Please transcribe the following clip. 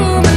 Oh.